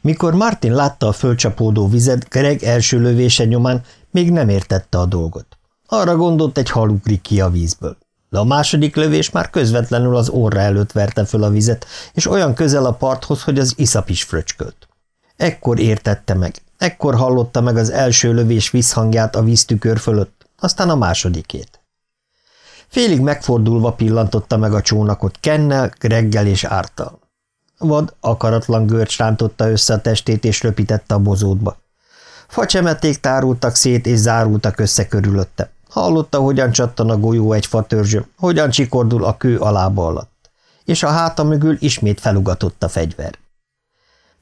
Mikor Martin látta a fölcsapódó vizet, Greg első lövése nyomán még nem értette a dolgot. Arra gondolt, egy hal ki a vízből. De a második lövés már közvetlenül az orra előtt verte föl a vizet, és olyan közel a parthoz, hogy az iszap is fröcskölt. Ekkor értette meg, ekkor hallotta meg az első lövés visszhangját a víztükör fölött, aztán a másodikét. Félig megfordulva pillantotta meg a csónakot Kennel, Greggel és Ártal. Vad akaratlan görcs rántotta össze a testét és röpítette a bozótba. Facsemeték tárultak szét és zárultak össze körülötte. Hallotta, hogyan csattan a golyó egy fatörzsön, hogyan csikordul a kő alába alatt. És a háta mögül ismét felugatott a fegyver.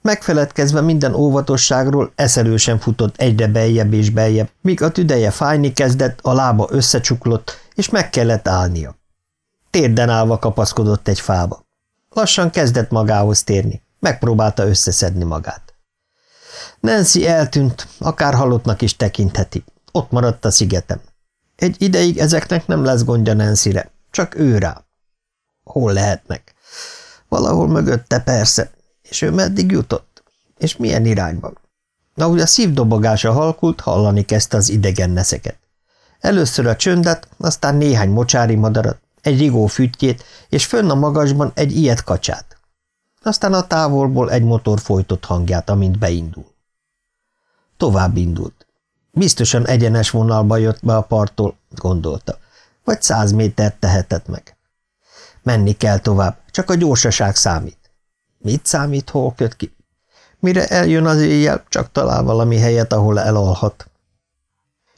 Megfeledkezve minden óvatosságról, eszelősen futott egyre beljebb és beljebb, míg a tüdeje fájni kezdett, a lába összecsuklott, és meg kellett állnia. Térden állva kapaszkodott egy fába. Lassan kezdett magához térni, megpróbálta összeszedni magát. Nancy eltűnt, akár halottnak is tekintheti. Ott maradt a szigetem. Egy ideig ezeknek nem lesz gondja Nancyre, csak ő rá. Hol lehetnek? Valahol mögötte persze, és ő meddig jutott? És milyen irányban? Ahogy a szívdobogása halkult, hallani kezdte az idegen neszeket. Először a csöndet, aztán néhány mocsári madarat, egy rigó füttyét, és fönn a magasban egy ilyet kacsát. Aztán a távolból egy motor folytott hangját, amint beindul. Tovább indult. Biztosan egyenes vonalba jött be a parttól, gondolta, vagy száz métert tehetett meg. Menni kell tovább, csak a gyorsaság számít. Mit számít, hol köt ki? Mire eljön az éjjel, csak talál valami helyet, ahol elalhat.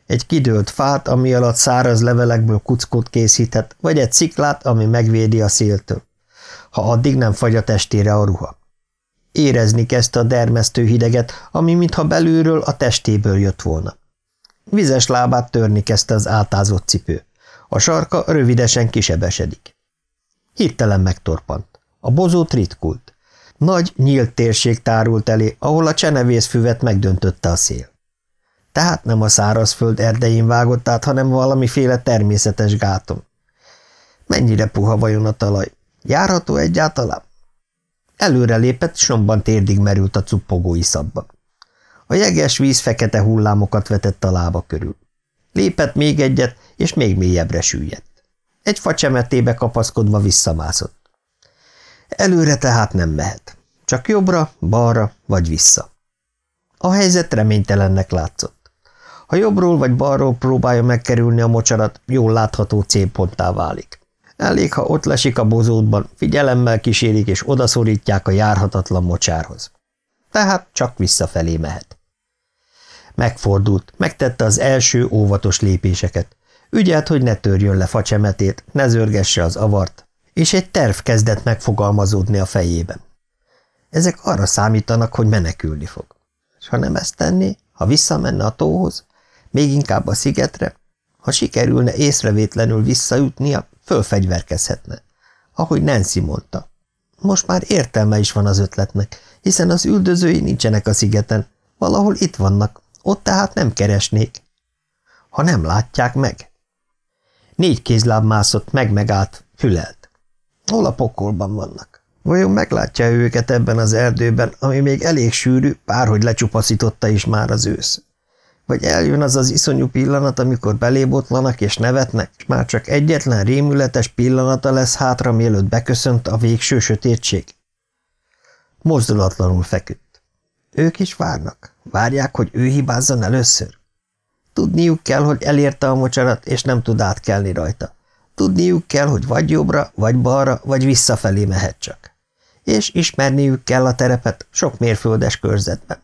Egy kidőlt fát, ami alatt száraz levelekből kuckót készíthet, vagy egy sziklát, ami megvédi a széltől. Ha addig nem fagy a testére a ruha. Érezni kezdte a dermesztő hideget, ami mintha belülről a testéből jött volna. Vizes lábát törni kezdte az átázott cipő. A sarka rövidesen kisebesedik. Hirtelen megtorpant. A bozót ritkult. Nagy, nyílt térség tárult elé, ahol a csenevészfüvet megdöntötte a szél. Tehát nem a szárazföld erdején vágott át, hanem valamiféle természetes gáton. Mennyire puha vajon a talaj? Járható egyáltalán? Előre lépett, s romban térdig merült a cuppogó iszabba. A jeges víz fekete hullámokat vetett a lába körül. Lépett még egyet, és még mélyebbre süllyedt. Egy facsemetébe kapaszkodva visszamászott. Előre tehát nem mehet. Csak jobbra, balra vagy vissza. A helyzet reménytelennek látszott. Ha jobbról vagy balról próbálja megkerülni a mocsarat, jól látható célponttá válik. Elég, ha ott lesik a bozótban, figyelemmel kísérik és odaszorítják a járhatatlan mocsárhoz. Tehát csak visszafelé mehet. Megfordult, megtette az első óvatos lépéseket. Ügyelt, hogy ne törjön le facsemetét, ne zörgesse az avart, és egy terv kezdett megfogalmazódni a fejében. Ezek arra számítanak, hogy menekülni fog. És ha nem ezt tenné, ha visszamenne a tóhoz, még inkább a szigetre, ha sikerülne észrevétlenül visszajutnia, fölfegyverkezhetne. Ahogy Nancy mondta. Most már értelme is van az ötletnek, hiszen az üldözői nincsenek a szigeten, valahol itt vannak, ott tehát nem keresnék. Ha nem látják meg. Négy kézláb mászott, meg-megállt, fülelt. Hol a pokolban vannak? Vajon meglátja őket ebben az erdőben, ami még elég sűrű, bárhogy lecsupaszította is már az ősz? Vagy eljön az az iszonyú pillanat, amikor belébotlanak és nevetnek, és már csak egyetlen rémületes pillanata lesz hátra, mielőtt beköszönt a végső sötétség? Mozdulatlanul feküdt. Ők is várnak. Várják, hogy ő hibázzon először. Tudniuk kell, hogy elérte a mocsarat, és nem tud átkelni rajta. Tudniuk kell, hogy vagy jobbra, vagy balra, vagy visszafelé mehet csak. És ismerniük kell a terepet sok mérföldes körzetben.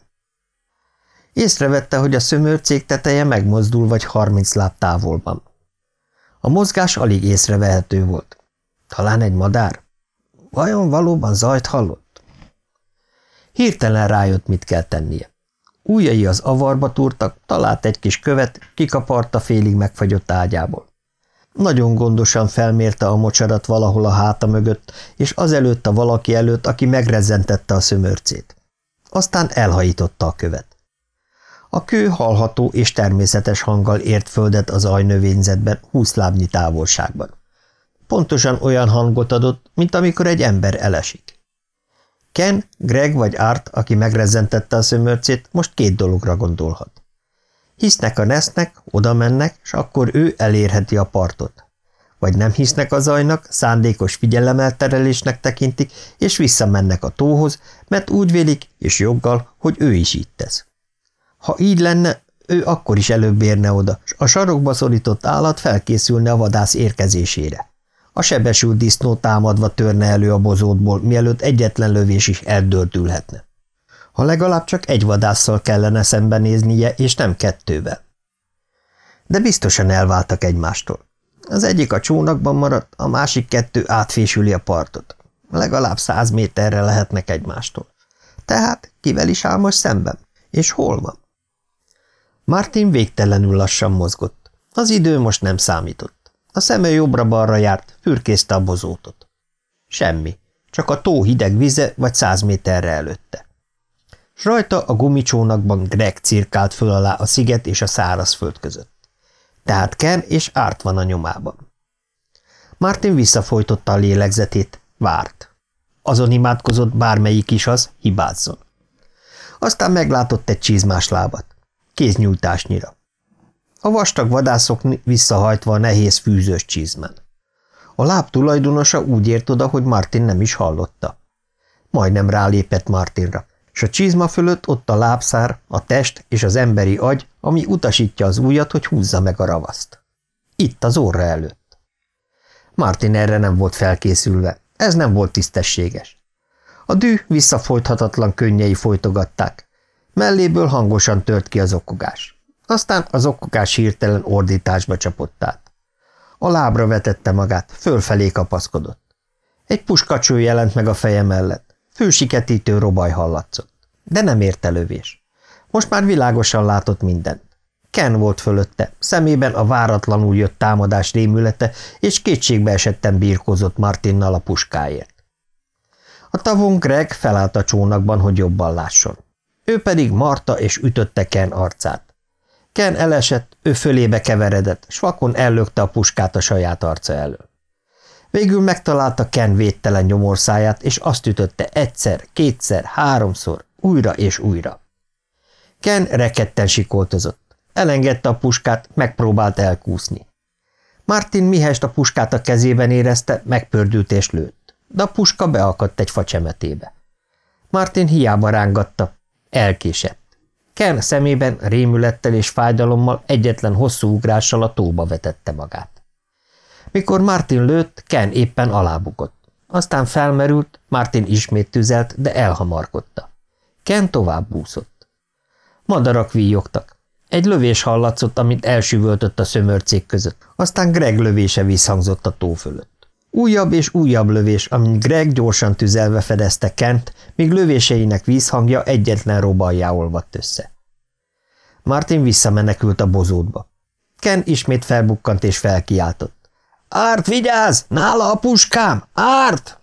Észrevette, hogy a szömörcék teteje megmozdul vagy harminc láb távolban. A mozgás alig észrevehető volt. Talán egy madár? Vajon valóban zajt hallott? Hirtelen rájött, mit kell tennie. Újjai az avarba túrtak, talált egy kis követ, kikaparta félig megfagyott ágyából. Nagyon gondosan felmérte a mocsarat valahol a háta mögött, és azelőtt a valaki előtt, aki megrezentette a szömörcét. Aztán elhajította a követ. A kő hallható és természetes hanggal ért földet az ajnövényzetben húsz lábnyi távolságban. Pontosan olyan hangot adott, mint amikor egy ember elesik. Ken, Greg vagy Art, aki megrezentette a szömörcét, most két dologra gondolhat. Hisznek a Nesznek, oda mennek, és akkor ő elérheti a partot. Vagy nem hisznek a zajnak, szándékos figyelemelterelésnek tekintik, és visszamennek a tóhoz, mert úgy vélik, és joggal, hogy ő is így tesz. Ha így lenne, ő akkor is előbb érne oda, s a sarokba szorított állat felkészülne a vadász érkezésére. A sebesült disznó támadva törne elő a bozótból, mielőtt egyetlen lövés is eldördülhetne. Ha legalább csak egy vadásszal kellene szembenéznie, és nem kettővel. De biztosan elváltak egymástól. Az egyik a csónakban maradt, a másik kettő átfésüli a partot. Legalább száz méterre lehetnek egymástól. Tehát kivel is áll most szemben? És hol van? Martin végtelenül lassan mozgott. Az idő most nem számított. A szeme jobbra-balra járt, fürkészte a bozótot. Semmi, csak a tó hideg vize vagy száz méterre előtte. S rajta a gumicsónakban Greg cirkált föl alá a sziget és a szárazföld között. Tehát Ken és Árt van a nyomában. Martin visszafolytotta a lélegzetét, várt. Azon imádkozott bármelyik is az, hibázzon. Aztán meglátott egy csizmás lábat kéznyújtásnyira. A vastag vadászok visszahajtva a nehéz fűzős csizmen. A láb tulajdonosa úgy ért oda, hogy Martin nem is hallotta. Majdnem rálépett Martinra, és a csizma fölött ott a lábszár, a test és az emberi agy, ami utasítja az ujjat, hogy húzza meg a ravaszt. Itt az orra előtt. Martin erre nem volt felkészülve, ez nem volt tisztességes. A dű visszafolythatatlan könnyei folytogatták, Melléből hangosan tört ki az okogás. Aztán az okogás hirtelen ordításba csapott át. A lábra vetette magát, fölfelé kapaszkodott. Egy puskacső jelent meg a feje mellett. Fősiketítő robaj hallatszott. De nem érte lövés. Most már világosan látott mindent. Ken volt fölötte, szemében a váratlanul jött támadás rémülete, és kétségbe esetten birkózott Martinnal a puskáért. A tavon Greg felállt a csónakban, hogy jobban lásson. Ő pedig marta és ütötte Ken arcát. Ken elesett, ő fölébe keveredett, s vakon ellökte a puskát a saját arca elől. Végül megtalálta Ken védtelen nyomorszáját, és azt ütötte egyszer, kétszer, háromszor, újra és újra. Ken reketten sikoltozott. Elengedte a puskát, megpróbált elkúszni. Martin mihest a puskát a kezében érezte, megpördült és lőtt, de a puska beakadt egy facsemetébe. Martin hiába rángatta, Elkésett. Ken szemében rémülettel és fájdalommal egyetlen hosszú ugrással a tóba vetette magát. Mikor Martin lőtt, Ken éppen alábukott. Aztán felmerült, Martin ismét tüzelt, de elhamarkodta. Ken tovább búszott. Madarak víjogtak. Egy lövés hallatszott, amit elsüvöltött a szömörcék között, aztán Greg lövése visszhangzott a tó fölött. Újabb és újabb lövés, amint Greg gyorsan tüzelve fedezte Kent, míg lövéseinek vízhangja egyetlen robajjá olvadt össze. Martin visszamenekült a bozótba. Ken ismét felbukkant és felkiáltott. – Árt, vigyázz! Nála a puskám! Árt!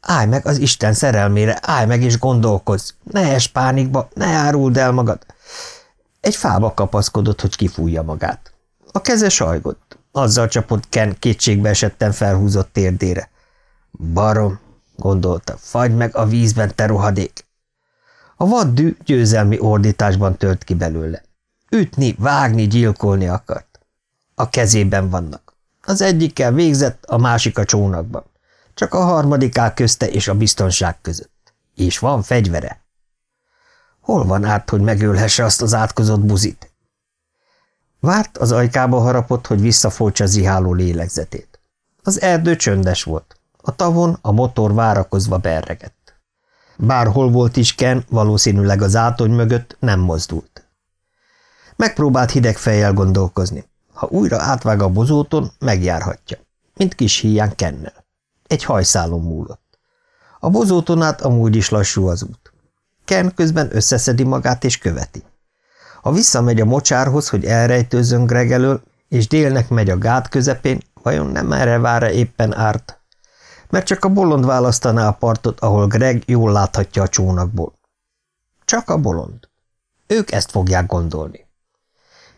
Állj meg az Isten szerelmére, állj meg és gondolkozz! Ne es pánikba, ne áruld el magad! Egy fába kapaszkodott, hogy kifújja magát. A keze sajgott. Azzal csapott Ken kétségbe esetten felhúzott térdére. Barom, gondolta, fagy meg a vízben, te rohadék! A vaddű győzelmi ordításban tört ki belőle. Ütni, vágni, gyilkolni akart. A kezében vannak. Az egyikkel végzett, a másik a csónakban. Csak a harmadik közte és a biztonság között. És van fegyvere. Hol van át, hogy megölhesse azt az átkozott buzit? Várt az ajkába harapott, hogy visszafoltsa ziháló lélegzetét. Az erdő csöndes volt. A tavon a motor várakozva berregett. Bárhol volt is Ken, valószínűleg az átony mögött nem mozdult. Megpróbált hideg fejjel gondolkozni. Ha újra átvág a bozóton, megjárhatja. Mint kis híján Kennel. Egy hajszálon múlott. A bozóton át amúgy is lassú az út. Ken közben összeszedi magát és követi. Ha visszamegy a mocsárhoz, hogy elrejtőzzön Greg elől, és délnek megy a gát közepén, vajon nem erre vár éppen árt? Mert csak a bolond választaná a partot, ahol Greg jól láthatja a csónakból. Csak a bolond. Ők ezt fogják gondolni.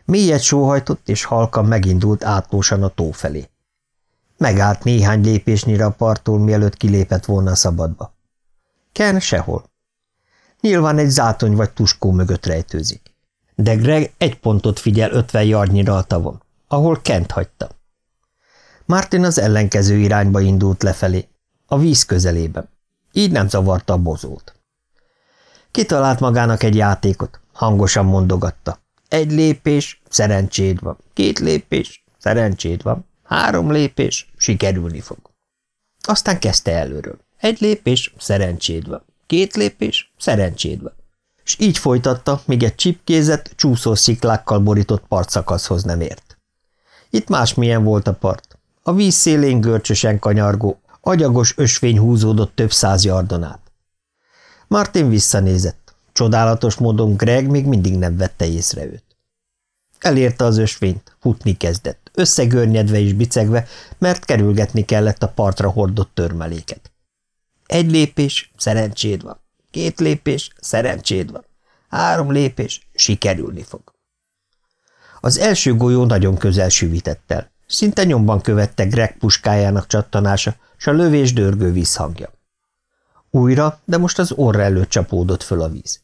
Mélyet sóhajtott, és halkan megindult átlósan a tó felé. Megállt néhány lépésnyire a parttól, mielőtt kilépett volna a szabadba. Ken sehol. Nyilván egy zátony vagy tuskó mögött rejtőzik. De Greg egy pontot figyel ötven yardnyira a tavon, ahol Kent hagyta. Martin az ellenkező irányba indult lefelé, a víz közelében. Így nem zavarta a bozót. Kitalált magának egy játékot, hangosan mondogatta. Egy lépés, szerencséd van. Két lépés, szerencséd van. Három lépés, sikerülni fog. Aztán kezdte előről. Egy lépés, szerencséd van. Két lépés, szerencséd van. És így folytatta, míg egy csipkézett, csúszó sziklákkal borított partszakaszhoz nem ért. Itt másmilyen volt a part. A víz szélén görcsösen kanyargó, agyagos ösvény húzódott több száz jardon át. Martin visszanézett. Csodálatos módon Greg még mindig nem vette észre őt. Elérte az ösvényt, futni kezdett, összegörnyedve és bicegve, mert kerülgetni kellett a partra hordott törmeléket. Egy lépés, szerencséd van. Két lépés, szerencséd van. Három lépés, sikerülni fog. Az első golyó nagyon közel süvített el. Szinte nyomban követte Greg puskájának csattanása, s a lövés dörgő vízhangja. Újra, de most az orra előtt csapódott föl a víz.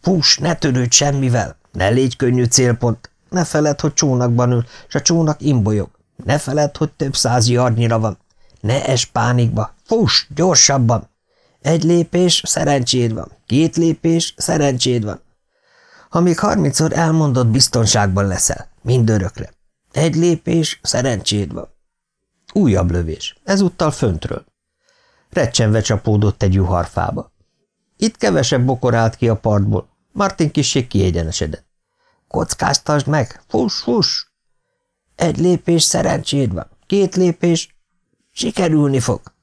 Fuss, ne törődj semmivel, ne légy könnyű célpont, ne feled, hogy csónakban ül, s a csónak imbolyog. Ne feled, hogy több száz yardnyira van. Ne es pánikba, fuss, gyorsabban! Egy lépés, szerencséd van, két lépés, szerencséd van. Ha még harmincszor elmondott, biztonságban leszel, mindörökre. Egy lépés, szerencséd van. Újabb lövés, ezúttal föntről. Recsenve csapódott egy juharfába. Itt kevesebb bokor állt ki a partból, Martin kissé kiegyenesedett. Kockáztasd meg, fuss, fuss! Egy lépés szerencséd van, két lépés, sikerülni fog.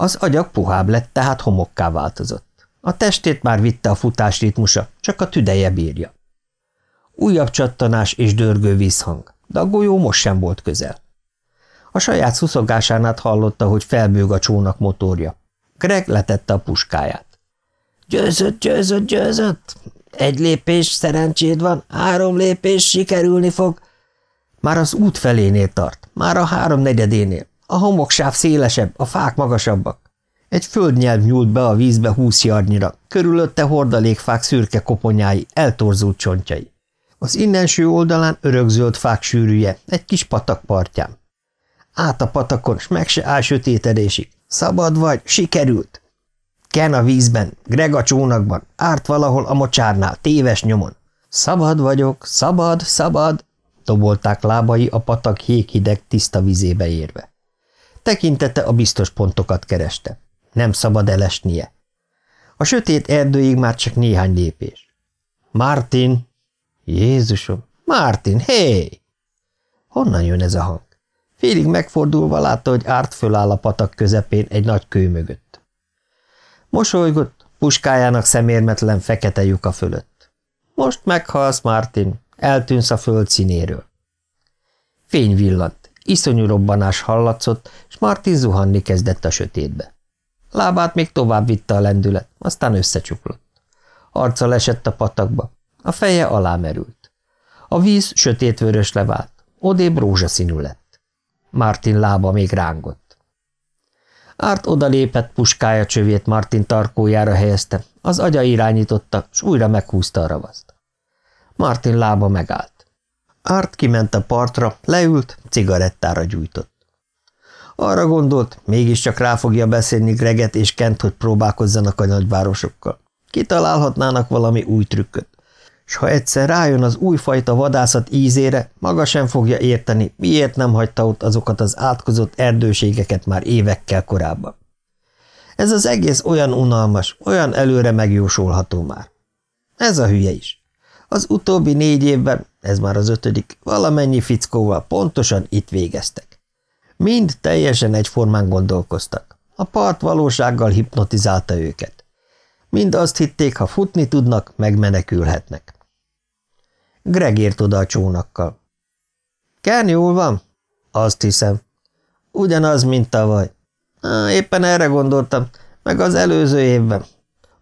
Az agyag puhább lett, tehát homokká változott. A testét már vitte a futás ritmusa, csak a tüdeje bírja. Újabb csattanás és dörgő vízhang, de a golyó most sem volt közel. A saját szuszogásán át hallotta, hogy felbőg a csónak motorja. Greg letette a puskáját. Győzött, győzött, győzött! Egy lépés, szerencséd van, három lépés, sikerülni fog. Már az út felénél tart, már a háromnegyedénél. A homoksáv szélesebb, a fák magasabbak. Egy földnyelv nyúlt be a vízbe húsz jarnyira, körülötte hordalékfák szürke koponyái, eltorzult csontjai. Az innenső oldalán örökzöld fák sűrűje, egy kis patak partján. Át a patakon, s meg se áll sötétedésig. Szabad vagy, sikerült. Ken a vízben, Greg a csónakban, árt valahol a mocsárnál, téves nyomon. Szabad vagyok, szabad, szabad, dobolták lábai a patak héghideg tiszta vizébe érve. Tekintete a biztos pontokat kereste. Nem szabad elesnie. A sötét erdőig már csak néhány lépés. Martin! Jézusom! Martin, hé! Honnan jön ez a hang? Félig megfordulva látta, hogy árt föláll a patak közepén egy nagy kő mögött. Mosolygott, puskájának szemérmetlen fekete lyuka fölött. Most meghalsz, Martin, eltűnsz a föld színéről. Fény villant, iszonyú robbanás hallatszott, és Martin zuhanni kezdett a sötétbe. Lábát még tovább vitte a lendület, aztán összecsuklott. Arca lesett a patakba, a feje alá merült. A víz sötétvörös levált, odébb rózsaszínű lett. Martin lába még rángott. Árt odalépett, puskája csövét Martin tarkójára helyezte, az agya irányította, s újra meghúzta a ravaszt. Martin lába megállt. Árt kiment a partra, leült, cigarettára gyújtott. Arra gondolt, mégiscsak rá fogja beszélni Greget és Kent, hogy próbálkozzanak a nagyvárosokkal. Kitalálhatnának valami új trükköt s ha egyszer rájön az újfajta vadászat ízére, maga sem fogja érteni, miért nem hagyta ott azokat az átkozott erdőségeket már évekkel korábban. Ez az egész olyan unalmas, olyan előre megjósolható már. Ez a hülye is. Az utóbbi négy évben, ez már az ötödik, valamennyi fickóval pontosan itt végeztek. Mind teljesen egyformán gondolkoztak. A part valósággal hipnotizálta őket. Mind azt hitték, ha futni tudnak, megmenekülhetnek. Greg ért oda a csónakkal. Ken jól van? Azt hiszem. Ugyanaz, mint tavaly. Éppen erre gondoltam, meg az előző évben,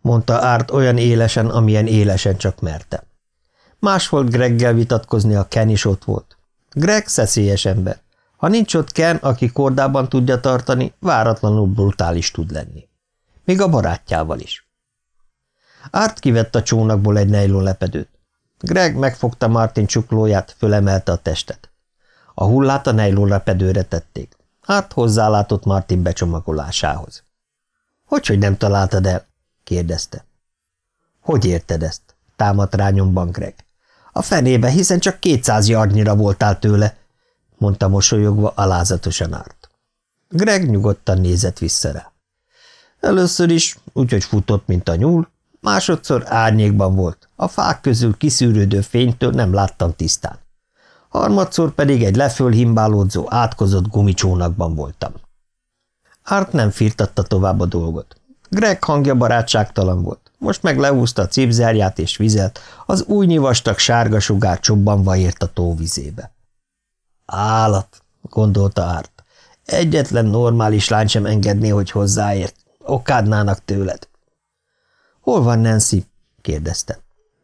mondta Árt olyan élesen, amilyen élesen csak merte. Más volt Greggel vitatkozni, a Ken is ott volt. Greg szeszélyes ember. Ha nincs ott Ken, aki kordában tudja tartani, váratlanul brutális tud lenni. még a barátjával is. Árt kivett a csónakból egy nejlon lepedőt. Greg megfogta Martin csuklóját, fölemelte a testet. A hullát a nejlon lepedőre tették. Árt hozzálátott Martin becsomagolásához. – Hogyhogy nem találtad el? – kérdezte. – Hogy érted ezt? – támadt rá nyomban Greg. – A fenébe, hiszen csak kétszáz yardnyira voltál tőle – mondta mosolyogva alázatosan Árt. Greg nyugodtan nézett vissza rá. Először is, úgyhogy futott, mint a nyúl, másodszor árnyékban volt, a fák közül kiszűrődő fénytől nem láttam tisztán. Harmadszor pedig egy lefölhimbálódzó, átkozott gumicsónakban voltam. Árt nem firtatta tovább a dolgot. Greg hangja barátságtalan volt, most meg leúzta a cipzerját és vizet, az új vastag sárga sugár csobbanva ért a tóvizébe. Állat, gondolta Árt. Egyetlen normális lány sem engedné, hogy hozzáért. Okádnának tőled. Hol van Nancy? kérdezte.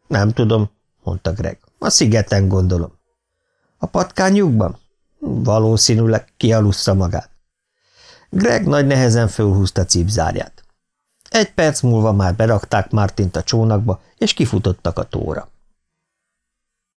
Nem tudom, mondta Greg. A szigeten gondolom. A patkányukban? Valószínűleg kialussza magát. Greg nagy nehezen fölhúzta cipzárját. Egy perc múlva már berakták Martint a csónakba, és kifutottak a tóra.